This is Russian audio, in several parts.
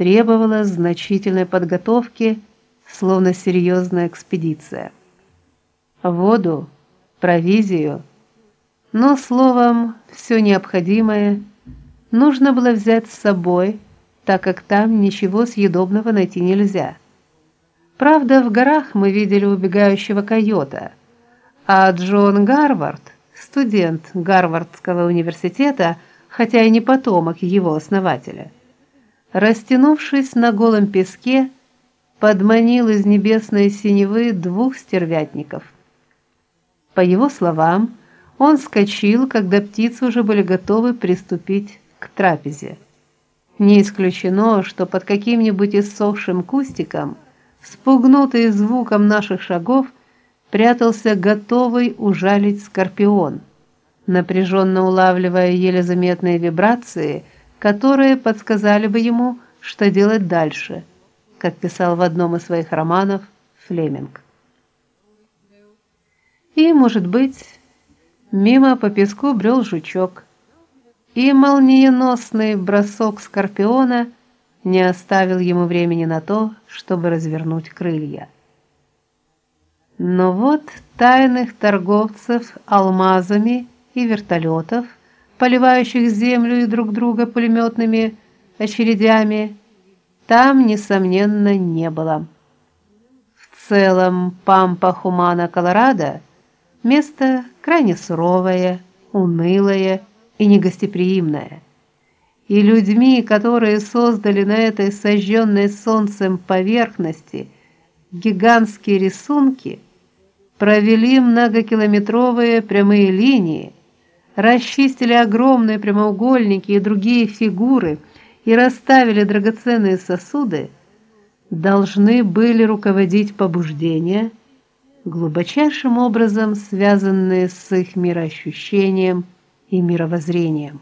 требовала значительной подготовки, словно серьезная экспедиция. Воду, провизию, но словом, все необходимое нужно было взять с собой, так как там ничего съедобного найти нельзя. Правда, в горах мы видели убегающего койота, а Джон Гарвард, студент Гарвардского университета, хотя и не потомок его основателя, растянувшись на голом песке, подманил из небесной синевы двух стервятников. По его словам, он вскочил, когда птицы уже были готовы приступить к трапезе. Не исключено, что под каким-нибудь иссохшим кустиком, спугнутый звуком наших шагов, прятался готовый ужалить скорпион, напряженно улавливая еле заметные вибрации, которые подсказали бы ему, что делать дальше, как писал в одном из своих романов Флеминг. И, может быть, мимо по песку брел жучок, и молниеносный бросок скорпиона не оставил ему времени на то, чтобы развернуть крылья. Но вот тайных торговцев алмазами и вертолетов, поливающих землю и друг друга пулеметными очередями, там несомненно не было. В целом Пампа-Хумана, Колорадо место крайне суровое, унылое и негостеприимное. И людьми, которые создали на этой сожженной солнцем поверхности гигантские рисунки, провели многокилометровые прямые линии, расчистили огромные прямоугольники и другие фигуры и расставили драгоценные сосуды, должны были руководить побуждения, глубочайшим образом связанные с их мироощущением и мировоззрением.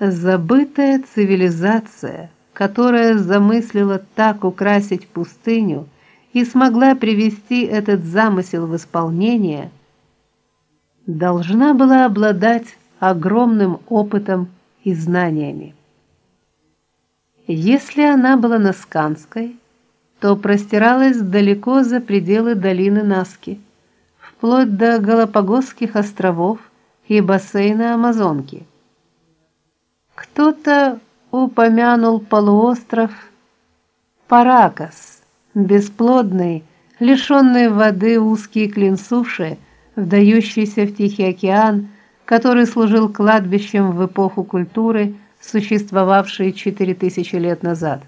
Забытая цивилизация, которая замыслила так украсить пустыню и смогла привести этот замысел в исполнение, должна была обладать огромным опытом и знаниями. Если она была насканской, то простиралась далеко за пределы долины Наски вплоть до Галапагосских островов и бассейна Амазонки. Кто-то упомянул полуостров Паракас, бесплодный, лишенный воды узкий клин суши, вдающийся в Тихий океан, который служил кладбищем в эпоху культуры, существовавшей 4000 лет назад.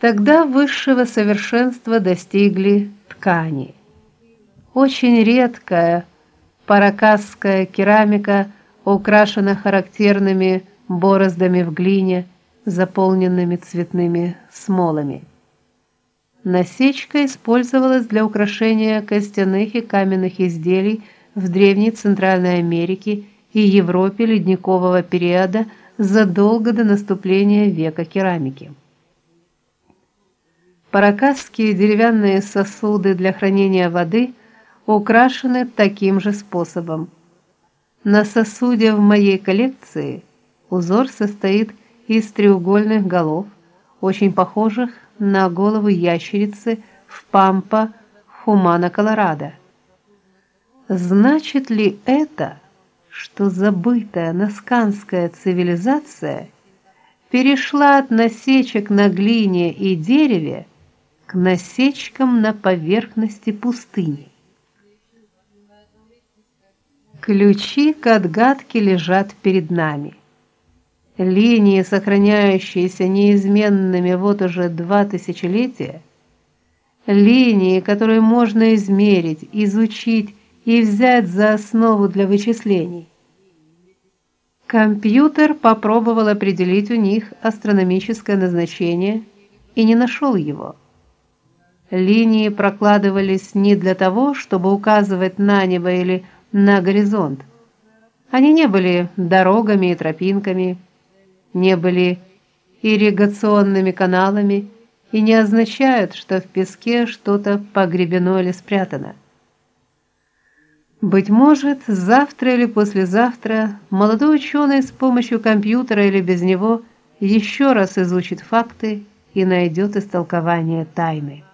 Тогда высшего совершенства достигли ткани. Очень редкая паракасская керамика украшена характерными бороздами в глине, заполненными цветными смолами. Насечка использовалась для украшения костяных и каменных изделий в древней Центральной Америке и Европе ледникового периода задолго до наступления века керамики. Паракасские деревянные сосуды для хранения воды украшены таким же способом. На сосуде в моей коллекции узор состоит из треугольных голов, очень похожих на голову ящерицы в пампа Хумана, Колорадо. Значит ли это, что забытая насканская цивилизация перешла от насечек на глине и дереве к насечкам на поверхности пустыни? Ключи к отгадке лежат перед нами. Линии, сохраняющиеся неизменными вот уже два тысячелетия, линии, которые можно измерить, изучить и взять за основу для вычислений. Компьютер попробовал определить у них астрономическое назначение и не нашел его. Линии прокладывались не для того, чтобы указывать на небо или на горизонт. Они не были дорогами и тропинками, не были ирригационными каналами и не означают, что в песке что-то погребено или спрятано. Быть может, завтра или послезавтра молодой ученый с помощью компьютера или без него еще раз изучит факты и найдет истолкование тайны.